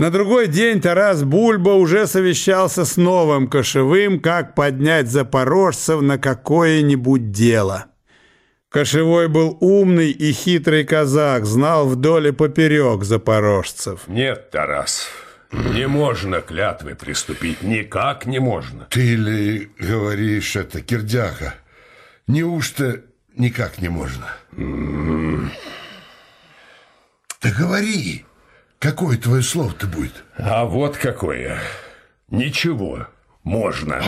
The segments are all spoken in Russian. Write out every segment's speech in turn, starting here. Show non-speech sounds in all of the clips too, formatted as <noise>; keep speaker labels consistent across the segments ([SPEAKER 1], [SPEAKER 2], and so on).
[SPEAKER 1] На другой день Тарас Бульба уже совещался с новым кошевым, как поднять запорожцев на какое-нибудь дело. Кошевой был умный и хитрый казак, знал вдоль и поперек запорожцев.
[SPEAKER 2] Нет, Тарас, не можно клятвы приступить, никак не можно.
[SPEAKER 3] Ты ли говоришь это, Кирдяха? Неужто никак не можно? Да говори, какое твое слово-то будет?
[SPEAKER 2] А вот какое. Ничего, можно.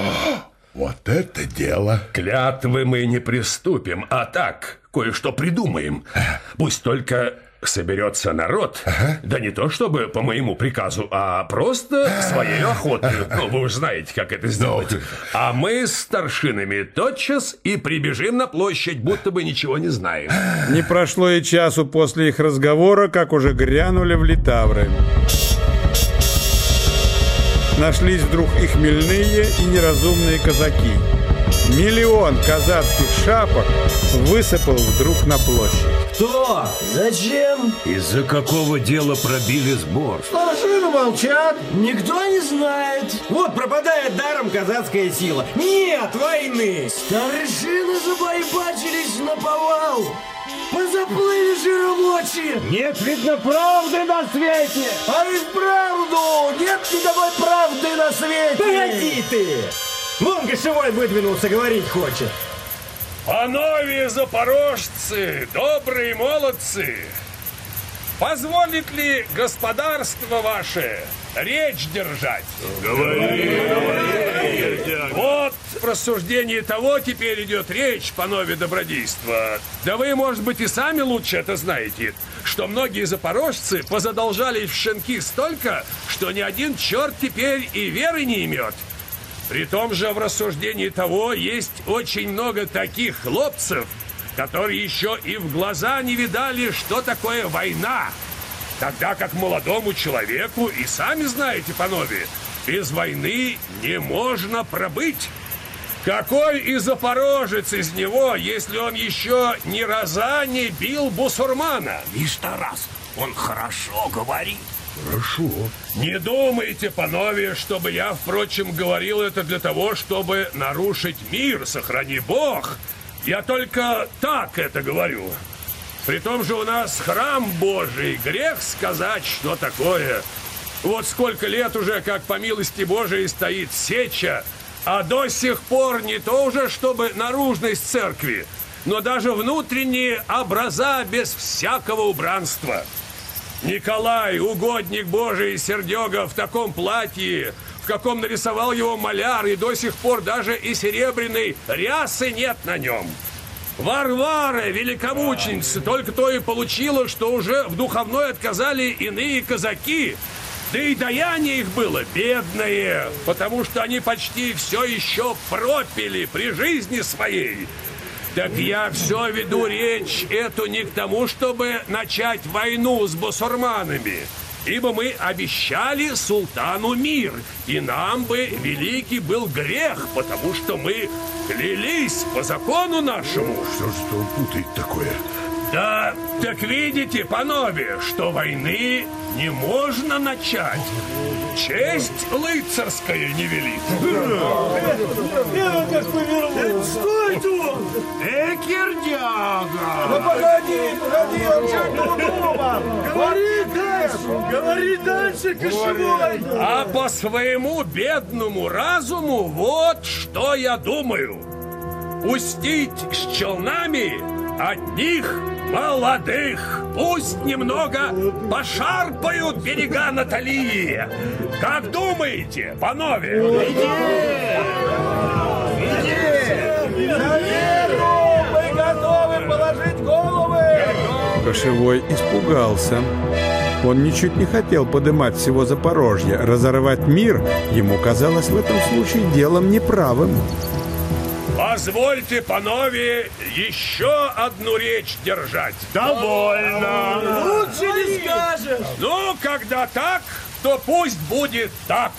[SPEAKER 3] Вот это дело.
[SPEAKER 2] Клятвы мы не приступим, а так, кое-что придумаем. Пусть только соберется народ, ага. да не то чтобы по моему приказу, а просто своей охотой. <laughs> Ну, вы уж знаете, как это сделать. А мы с старшинами тотчас и прибежим на площадь, будто бы ничего не знаем.
[SPEAKER 1] Не прошло и часу после их разговора, как уже грянули в Литавры. Нашлись вдруг и хмельные, и неразумные казаки. Миллион казацких шапок высыпал вдруг на площадь.
[SPEAKER 4] Кто? Зачем?
[SPEAKER 5] Из-за какого дела пробили сбор?
[SPEAKER 4] Старшины молчат. Никто не знает.
[SPEAKER 6] Вот пропадает даром казацкая сила. Нет войны.
[SPEAKER 4] Старшины забайбачились на повал. Позаплыли жиролочи.
[SPEAKER 6] Нет, видно, правды на свете.
[SPEAKER 4] А ведь правду. Нет никакой правды на свете.
[SPEAKER 6] Погоди ты. Вон кошевой выдвинулся, говорить хочет.
[SPEAKER 2] Панове запорожцы, добрые молодцы, позволит ли господарство ваше речь держать?
[SPEAKER 5] Говори, говори.
[SPEAKER 2] Вот в рассуждении того теперь идет речь, панове добродейства. Да вы, может быть, и сами лучше это знаете, что многие запорожцы позадолжались в щенки столько, что ни один черт теперь и веры не имет. При том же в рассуждении того есть очень много таких хлопцев, которые еще и в глаза не видали, что такое война. Тогда как молодому человеку, и сами знаете, панове, без войны не можно пробыть. Какой и запорожец из него, если он еще ни раза не бил бусурмана?
[SPEAKER 5] Лишь Тарас, он хорошо говорит.
[SPEAKER 3] Хорошо.
[SPEAKER 2] Не думайте, панове, чтобы я, впрочем, говорил это для того, чтобы нарушить мир, сохрани Бог. Я только так это говорю. При том же у нас храм Божий, грех сказать, что такое. Вот сколько лет уже, как по милости Божией, стоит сеча, а до сих пор не то уже, чтобы наружность церкви, но даже внутренние образа без всякого убранства. Николай, угодник Божий, сердега в таком платье, в каком нарисовал его маляр, и до сих пор даже и серебряной рясы нет на нем. Варвара, великомученица, только то и получила, что уже в духовной отказали иные казаки. Да и даяние их было бедное, потому что они почти все еще пропили при жизни своей. Так я все веду речь эту не к тому, чтобы начать войну с басурманами, ибо мы обещали султану мир, и нам бы великий был грех, потому что мы клялись по закону нашему.
[SPEAKER 3] Что же он путает такое?
[SPEAKER 2] Да, так видите, панове, что войны не можно начать. Честь лыцарская не велит.
[SPEAKER 4] Что это он?
[SPEAKER 5] Э, Кирдяга!
[SPEAKER 4] Ну погоди, погоди, он что думал? Говори дальше, говори дальше, кошевой.
[SPEAKER 2] А по своему бедному разуму вот что я думаю. Пустить с челнами одних молодых. Пусть немного пошарпают берега Наталии. Как думаете, панове?
[SPEAKER 4] За веру мы готовы положить головы.
[SPEAKER 1] Кошевой испугался. Он ничуть не хотел подымать всего Запорожья. Разорвать мир ему казалось в этом случае делом неправым.
[SPEAKER 2] Позвольте, панове, еще одну речь держать.
[SPEAKER 5] Довольно!
[SPEAKER 4] Лучше не скажешь.
[SPEAKER 2] Ну, когда так, то пусть будет так.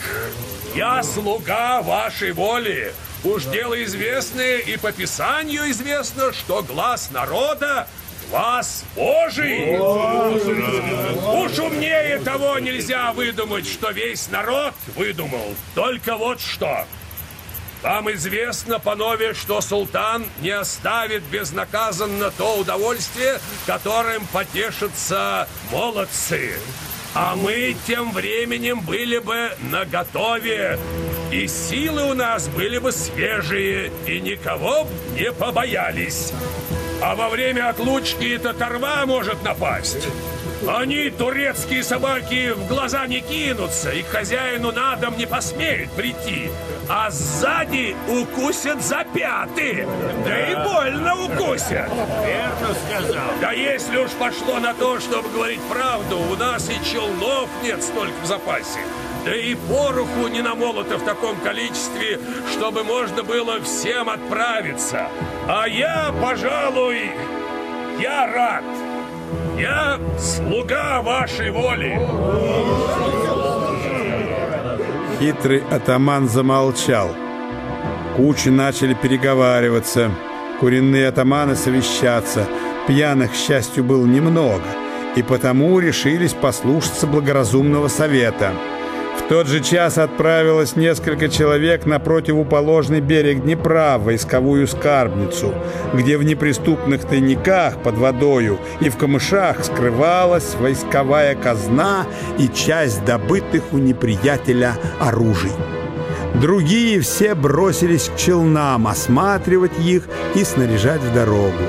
[SPEAKER 2] Я слуга вашей воли. Уж дело известное и по Писанию известно, что глаз народа Глаз Божий! Уж умнее того нельзя выдумать, что весь народ выдумал. Только вот что. Вам известно, панове, что султан не оставит безнаказанно то удовольствие, которым потешатся молодцы. А мы тем временем были бы наготове, и силы у нас были бы свежие, и никого не побоялись. А во время отлучки татарва может напасть. Они, турецкие собаки, в глаза не кинутся, и к хозяину на дом не посмеют прийти. А сзади укусят за пяты. Да и больно укусят.
[SPEAKER 5] Верно сказал.
[SPEAKER 2] Да если уж пошло на то, чтобы говорить правду, у нас и челнов нет столько в запасе. Да и пороху не намолото в таком количестве, чтобы можно было всем отправиться. А я, пожалуй, я рад. Я слуга вашей воли.
[SPEAKER 1] Хитрый атаман замолчал. Кучи начали переговариваться. Куренные атаманы совещаться. Пьяных, к счастью, было немного. И потому решились послушаться благоразумного совета. Тот же час отправилось несколько человек на противоположный берег Днепра в войсковую скарбницу, где в неприступных тайниках под водою и в камышах скрывалась войсковая казна и часть добытых у неприятеля оружий. Другие все бросились к челнам, осматривать их и снаряжать в дорогу.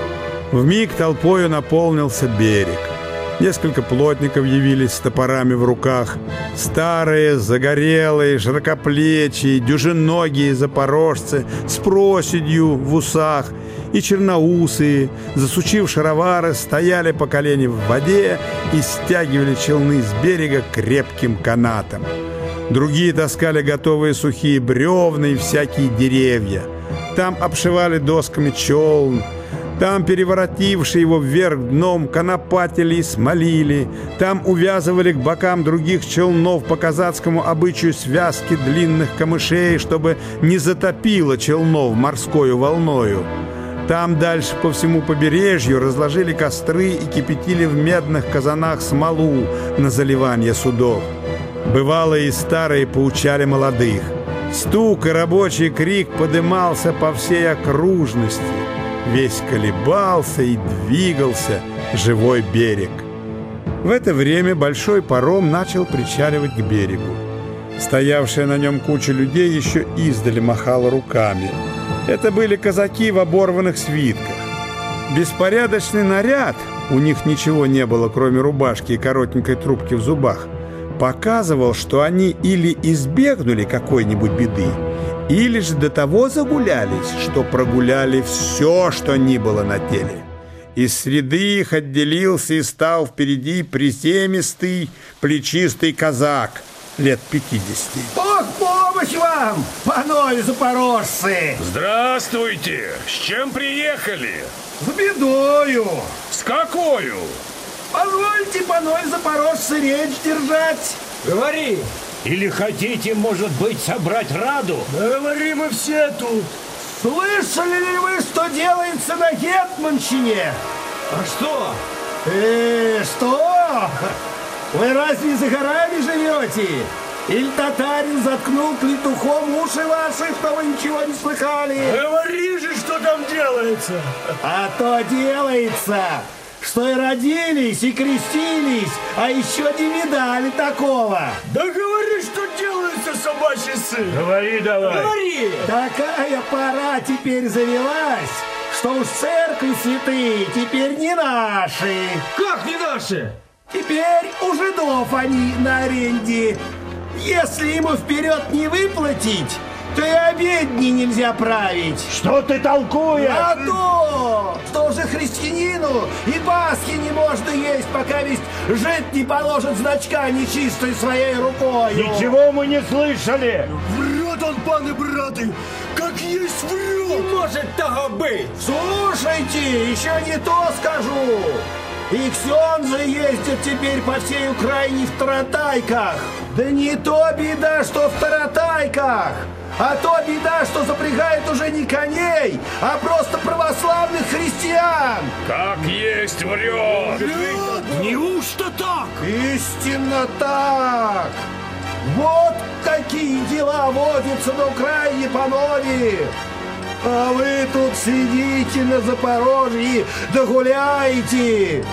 [SPEAKER 1] В миг толпою наполнился берег. Несколько плотников явились с топорами в руках. Старые, загорелые, широкоплечие, дюжиногие запорожцы с проседью в усах и черноусые, засучив шаровары, стояли по колени в воде и стягивали челны с берега крепким канатом. Другие таскали готовые сухие бревна и всякие деревья. Там обшивали досками челн, там, переворотившие его вверх дном, конопатили и смолили. Там увязывали к бокам других челнов по казацкому обычаю связки длинных камышей, чтобы не затопило челнов морскою волною. Там дальше по всему побережью разложили костры и кипятили в медных казанах смолу на заливание судов. Бывалые и старые поучали молодых. Стук и рабочий крик подымался по всей окружности. Весь колебался и двигался живой берег. В это время большой паром начал причаливать к берегу. Стоявшая на нем куча людей еще издали махала руками. Это были казаки в оборванных свитках. Беспорядочный наряд, у них ничего не было, кроме рубашки и коротенькой трубки в зубах, показывал, что они или избегнули какой-нибудь беды, или же до того загулялись, что прогуляли все, что ни было на теле. Из среды их отделился и стал впереди приземистый, плечистый казак лет пятидесяти.
[SPEAKER 6] Бог помощь вам, панове запорожцы!
[SPEAKER 2] Здравствуйте! С чем приехали?
[SPEAKER 6] С бедою!
[SPEAKER 2] С какою?
[SPEAKER 6] Позвольте, панове запорожцы, речь держать!
[SPEAKER 5] Говори. Или хотите, может быть, собрать раду?
[SPEAKER 6] Говорим мы все тут! Слышали ли вы, что делается на Гетманщине?
[SPEAKER 5] А что?
[SPEAKER 6] Э, что? Вы разве за горами живете? Или татарин заткнул клетухом уши ваши, что вы ничего не слыхали?
[SPEAKER 4] Говори же, что там делается.
[SPEAKER 6] А то делается, что и родились, и крестились, а еще не видали такого.
[SPEAKER 4] Да говори, что делается, собачий сын.
[SPEAKER 5] Говори давай.
[SPEAKER 4] Говори.
[SPEAKER 6] Такая пора теперь завелась, что уж церкви святые теперь не наши.
[SPEAKER 4] Как не наши?
[SPEAKER 6] Теперь у жидов они на аренде. Если ему вперед не выплатить, и обедни нельзя править.
[SPEAKER 5] Что ты толкуешь?
[SPEAKER 6] А то, что уже христианину и Пасхи не можно есть, пока ведь жить не положит значка нечистой своей рукой.
[SPEAKER 5] Ничего мы не слышали.
[SPEAKER 4] Врет он, паны браты, как есть врет.
[SPEAKER 6] может того быть. Слушайте, еще не то скажу. И ксензы ездят теперь по всей Украине в таратайках. Да не то беда, что в таратайках, А то беда, что запрягает уже не коней, а просто православных христиан.
[SPEAKER 2] Как есть врет!
[SPEAKER 5] Неужто так?
[SPEAKER 6] Истинно так! Вот какие дела водятся на Украине, панове! А вы тут сидите на Запорожье, да гуляете!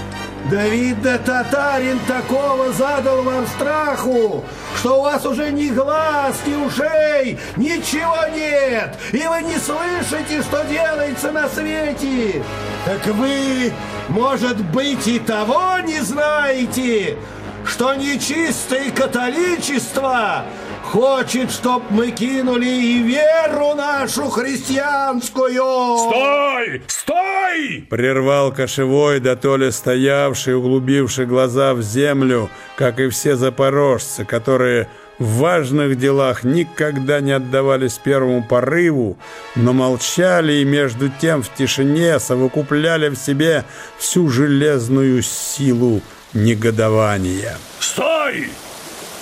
[SPEAKER 6] Да видно, татарин такого задал вам страху, что у вас уже ни глаз, ни ушей, ничего нет, и вы не слышите, что делается на свете. Так вы, может быть, и того не знаете, что нечистое католичество хочет, чтоб мы кинули и веру нашу христианскую.
[SPEAKER 2] Стой! Стой!
[SPEAKER 1] Прервал кошевой, да то ли стоявший, углубивший глаза в землю, как и все запорожцы, которые в важных делах никогда не отдавались первому порыву, но молчали и между тем в тишине совокупляли в себе всю железную силу негодования.
[SPEAKER 2] Стой!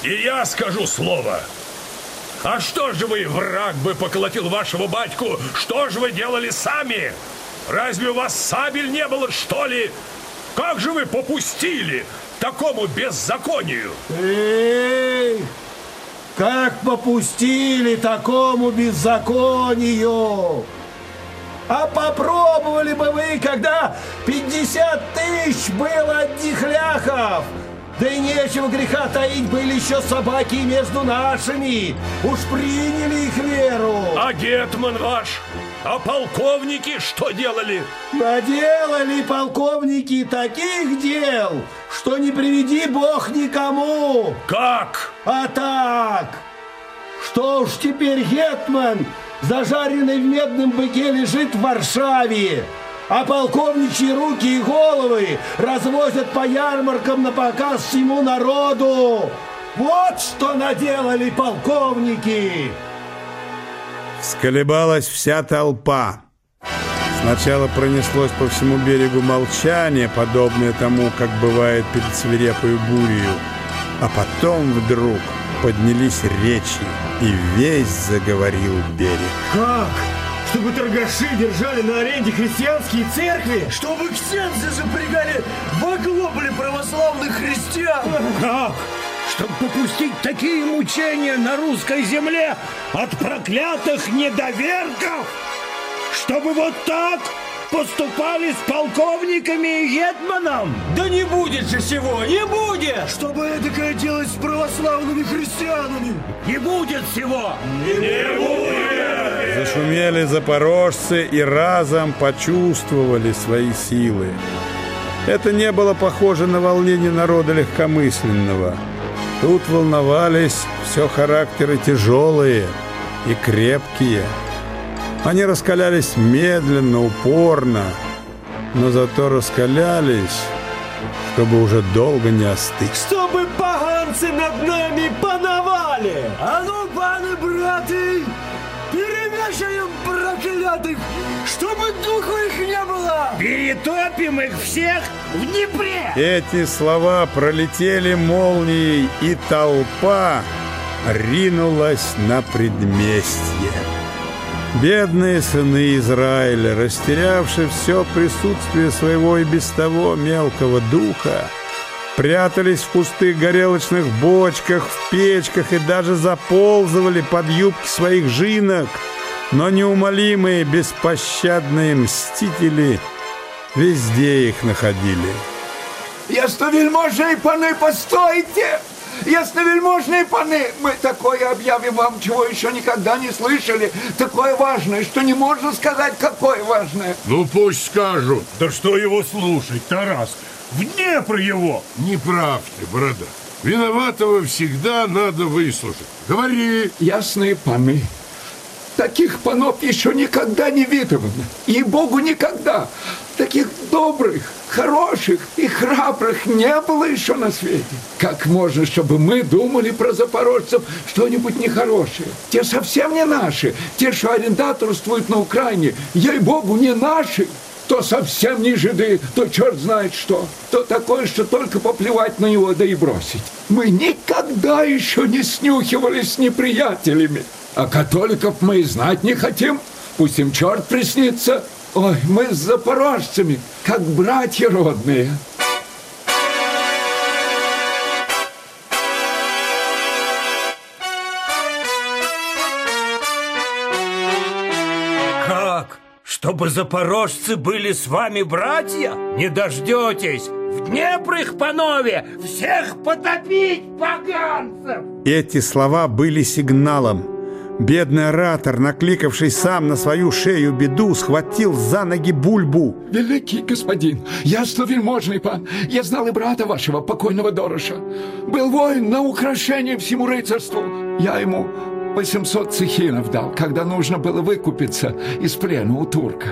[SPEAKER 2] И я скажу слово. А что же вы, враг бы поколотил вашего батьку? Что же вы делали сами? Разве у вас сабель не было, что ли? Как же вы попустили такому беззаконию?
[SPEAKER 6] Эй, как попустили такому беззаконию? А попробовали бы вы, когда 50 тысяч было одних ляхов? Да и нечего греха таить, были еще собаки между нашими. Уж приняли их веру.
[SPEAKER 2] А гетман ваш? А полковники что делали?
[SPEAKER 6] Наделали полковники таких дел, что не приведи бог никому.
[SPEAKER 2] Как?
[SPEAKER 6] А так, что уж теперь Гетман, зажаренный в медном быке, лежит в Варшаве, а полковничьи руки и головы развозят по ярмаркам на показ всему народу. Вот что наделали полковники!
[SPEAKER 1] Сколебалась вся толпа. Сначала пронеслось по всему берегу молчание, подобное тому, как бывает перед свирепой бурею. А потом вдруг поднялись речи, и весь заговорил берег.
[SPEAKER 4] Как? Чтобы торгаши держали на аренде христианские церкви?
[SPEAKER 7] Чтобы ксензы запрягали в оглобле православных христиан!
[SPEAKER 5] Как? Чтобы попустить такие мучения на русской земле от проклятых недоверков? Чтобы вот так поступали с полковниками и гетманом?
[SPEAKER 7] Да не будет же всего, не будет! Чтобы это делать с православными христианами!
[SPEAKER 5] Не будет всего!
[SPEAKER 1] Зашумели запорожцы и разом почувствовали свои силы. Это не было похоже на волнение народа легкомысленного. Тут волновались все характеры тяжелые и крепкие. Они раскалялись медленно, упорно, но зато раскалялись, чтобы уже долго не остыть.
[SPEAKER 7] Чтобы поганцы над нами пановали! А ну, паны, браты, перемешаем проклятых, чтобы духу их не было!
[SPEAKER 5] Перетопим их всех в Днепре!
[SPEAKER 1] Эти слова пролетели молнией, и толпа ринулась на предместье. Бедные сыны Израиля, растерявшие все присутствие своего и без того мелкого духа, прятались в пустых горелочных бочках, в печках и даже заползывали под юбки своих жинок, но неумолимые, беспощадные мстители везде их находили.
[SPEAKER 8] Ясновельможні пани, постойте! Ясновельможные паны, мы такое объявим вам, чего еще никогда не слышали. Такое важное, что не можно сказать, какое важное.
[SPEAKER 3] Ну пусть скажут.
[SPEAKER 4] Да что его слушать, Тарас? В Днепр его!
[SPEAKER 3] Не прав ты, борода. Виноватого всегда надо выслушать. Говори.
[SPEAKER 8] Ясные паны. Таких панов еще никогда не видывано. И Богу никогда. Таких добрых, хороших и храбрых не было еще на свете. Как можно, чтобы мы думали про запорожцев что-нибудь нехорошее? Те совсем не наши. Те, что арендаторствуют на Украине, ей-богу, не наши. То совсем не жиды, то черт знает что. То такое, что только поплевать на него, да и бросить. Мы никогда еще не снюхивались с неприятелями. А католиков мы и знать не хотим. Пусть им черт приснится. Ой, мы с запорожцами, как братья родные.
[SPEAKER 5] Как? Чтобы запорожцы были с вами братья? Не дождетесь! В Днепр их, панове! Всех потопить, поганцев!
[SPEAKER 1] Эти слова были сигналом. Бедный оратор, накликавший сам на свою шею беду, схватил за ноги бульбу.
[SPEAKER 8] Великий господин, я вельможный пан, я знал и брата вашего, покойного Дороша. Был воин на украшение всему рыцарству. Я ему 800 цехинов дал, когда нужно было выкупиться из плена у турка.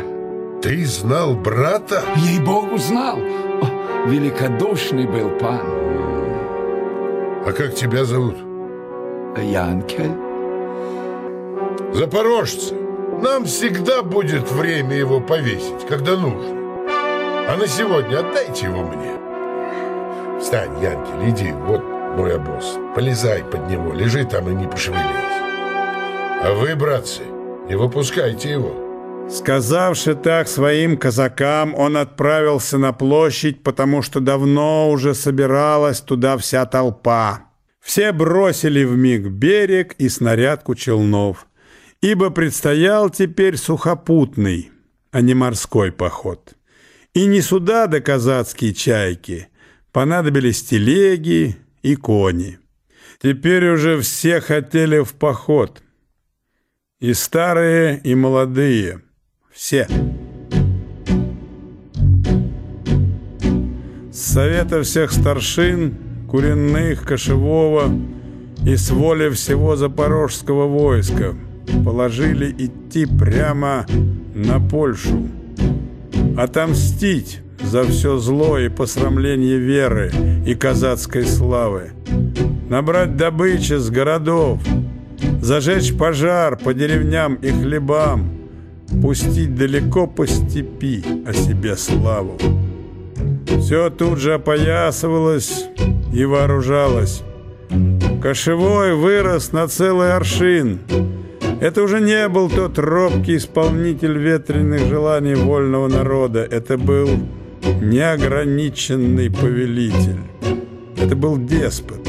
[SPEAKER 3] Ты знал брата?
[SPEAKER 8] Ей-богу, знал. О, великодушный был пан.
[SPEAKER 3] А как тебя зовут?
[SPEAKER 8] Янкель.
[SPEAKER 3] Запорожцы, нам всегда будет время его повесить, когда нужно. А на сегодня отдайте его мне. Встань, Янкель, иди, вот мой обоз. Полезай под него, лежи там и не пошевелись. А вы, братцы, не выпускайте его.
[SPEAKER 1] Сказавши так своим казакам, он отправился на площадь, потому что давно уже собиралась туда вся толпа. Все бросили в миг берег и снарядку челнов, ибо предстоял теперь сухопутный, а не морской поход. И не суда до казацкие чайки, понадобились телеги и кони. Теперь уже все хотели в поход, и старые, и молодые, все. С совета всех старшин – Куренных, Кошевого и с воли всего запорожского войска положили идти прямо на Польшу, отомстить за все зло и посрамление веры и казацкой славы, набрать добычи с городов, зажечь пожар по деревням и хлебам, пустить далеко по степи о себе славу. Все тут же опоясывалось и вооружалась. Кошевой вырос на целый аршин. Это уже не был тот робкий исполнитель ветреных желаний вольного народа. Это был неограниченный повелитель. Это был деспот,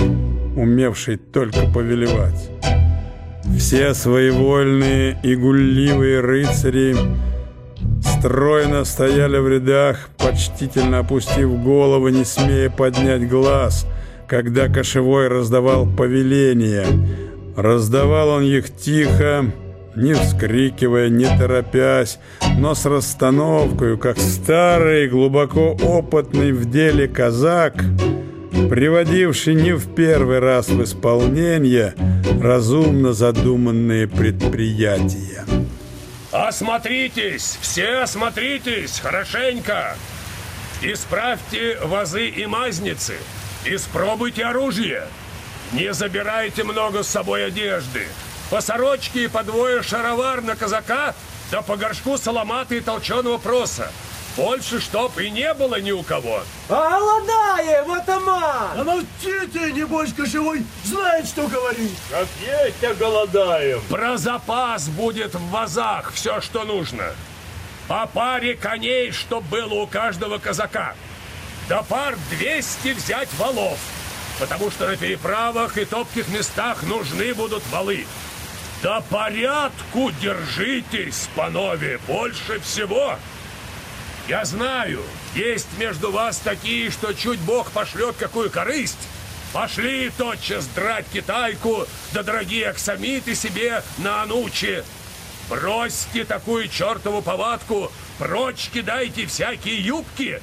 [SPEAKER 1] умевший только повелевать. Все своевольные и гулливые рыцари стройно стояли в рядах, почтительно опустив головы, не смея поднять глаз, когда кошевой раздавал повеления. Раздавал он их тихо, не вскрикивая, не торопясь, но с расстановкой, как старый, глубоко опытный в деле казак, приводивший не в первый раз в исполнение разумно задуманные предприятия.
[SPEAKER 2] Осмотритесь, все осмотритесь хорошенько. Исправьте вазы и мазницы. Испробуйте оружие. Не забирайте много с собой одежды. По сорочке и по двое шаровар на казака, да по горшку соломаты и толченого проса. Больше чтоб и не было ни у кого.
[SPEAKER 7] А голодаем, атаман!
[SPEAKER 4] А молчите, небось, кошевой знает, что говорит.
[SPEAKER 5] Как есть, а голодаем.
[SPEAKER 2] Про запас будет в вазах все, что нужно. По паре коней, чтоб было у каждого казака. Да пар 200 взять валов, потому что на переправах и топких местах нужны будут валы. Да порядку держитесь, панове, больше всего. Я знаю, есть между вас такие, что чуть Бог пошлет какую корысть, пошли тотчас драть китайку, да дорогие аксамиты себе на ануче. Бросьте такую чертову повадку, прочь кидайте всякие юбки,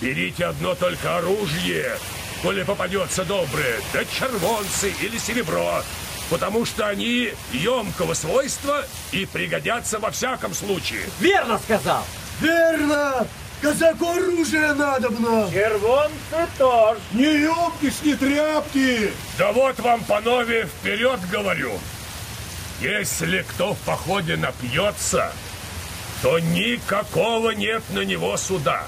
[SPEAKER 2] берите одно только оружие, коли попадется доброе, да червонцы или серебро, потому что они емкого свойства и пригодятся во всяком случае.
[SPEAKER 7] Верно сказал!
[SPEAKER 4] Верно! Казаку оружие надобно!
[SPEAKER 5] Червонцы тоже.
[SPEAKER 4] Не юбки, не тряпки!
[SPEAKER 2] Да вот вам, панове, вперед говорю. Если кто в походе напьется, то никакого нет на него суда.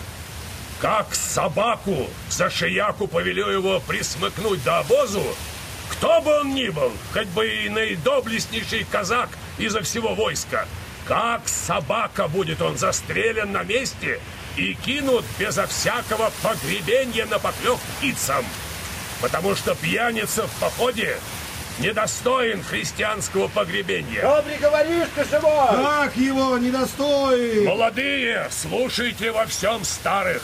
[SPEAKER 2] Как собаку за шияку повелю его присмыкнуть до обозу, кто бы он ни был, хоть бы и наидоблестнейший казак изо всего войска, как собака будет он застрелен на месте и кинут безо всякого погребения на поклев птицам, потому что пьяница в походе недостоин христианского погребения.
[SPEAKER 7] Что приговоришь, кошевой?
[SPEAKER 6] Как его недостоин?
[SPEAKER 2] Молодые, слушайте во всем старых.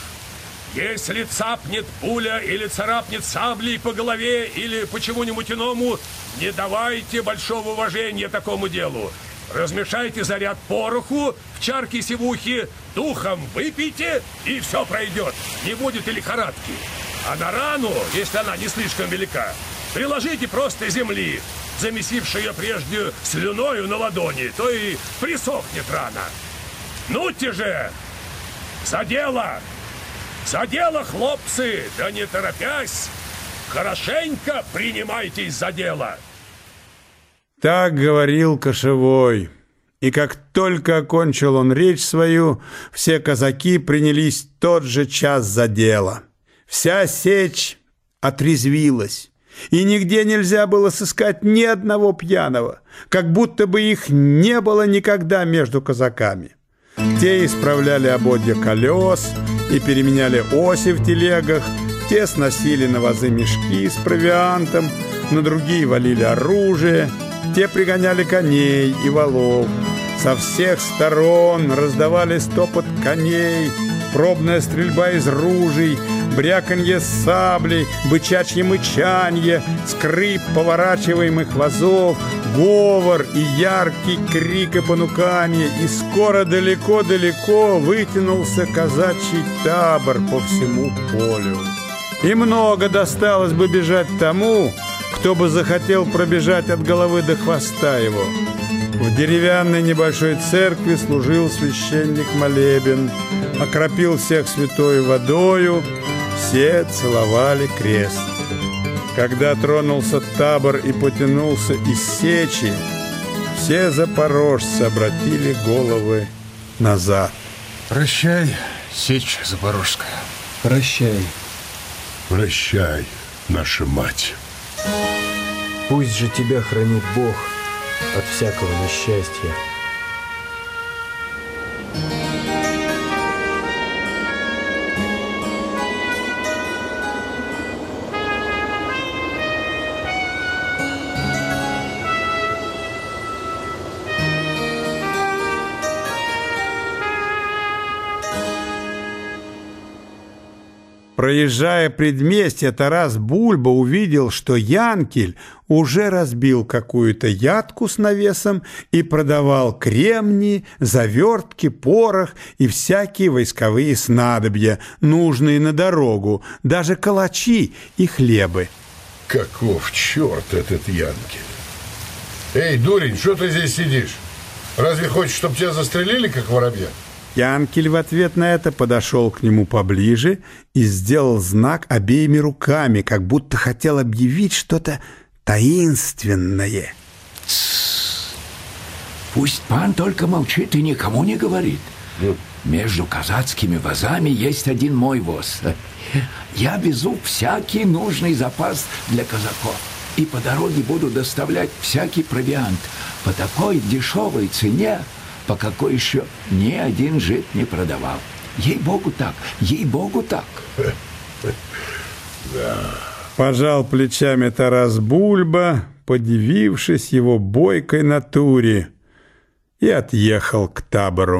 [SPEAKER 2] Если цапнет пуля или царапнет саблей по голове или почему-нибудь иному, не давайте большого уважения такому делу. Размешайте заряд пороху в чарке сивухи, духом выпейте, и все пройдет. Не будет и лихорадки. А на рану, если она не слишком велика, приложите просто земли, замесившей ее прежде слюною на ладони, то и присохнет рана. Ну-те же! За дело! За дело, хлопцы! Да не торопясь! Хорошенько принимайтесь за дело!
[SPEAKER 1] Так говорил кошевой. И как только окончил он речь свою, все казаки принялись тот же час за дело. Вся сечь отрезвилась, и нигде нельзя было сыскать ни одного пьяного, как будто бы их не было никогда между казаками. Те исправляли ободья колес и переменяли оси в телегах, те сносили на вазы мешки с провиантом, на другие валили оружие, те пригоняли коней и валов. Со всех сторон раздавали стопот коней, пробная стрельба из ружей, бряканье саблей, бычачье мычанье, скрип поворачиваемых вазов, говор и яркий крик и понукание, и скоро далеко-далеко вытянулся казачий табор по всему полю. И много досталось бы бежать тому, кто бы захотел пробежать от головы до хвоста его. В деревянной небольшой церкви служил священник молебен, окропил всех святой водою, все целовали крест. Когда тронулся табор и потянулся из сечи, все запорожцы обратили головы назад.
[SPEAKER 9] Прощай, Сечь Запорожская.
[SPEAKER 7] Прощай.
[SPEAKER 3] Прощай, наша мать.
[SPEAKER 7] Пусть же тебя хранит Бог от всякого несчастья.
[SPEAKER 1] Проезжая предместье, Тарас Бульба увидел, что Янкель уже разбил какую-то ядку с навесом и продавал кремни, завертки, порох и всякие войсковые снадобья, нужные на дорогу, даже калачи и хлебы.
[SPEAKER 3] Каков черт этот Янкель? Эй, дурень, что ты здесь сидишь? Разве хочешь, чтобы тебя застрелили, как воробья?
[SPEAKER 1] Янкель в ответ на это подошел к нему поближе и сделал знак обеими руками, как будто хотел объявить что-то таинственное.
[SPEAKER 8] Пусть пан только молчит и никому не говорит. Между казацкими вазами есть один мой воз. Я везу всякий нужный запас для казаков. И по дороге буду доставлять всякий провиант по такой дешевой цене, по какой еще ни один жид не продавал. Ей-богу так, ей-богу так.
[SPEAKER 1] Пожал плечами Тарас Бульба, подивившись его бойкой натуре, и отъехал к табору.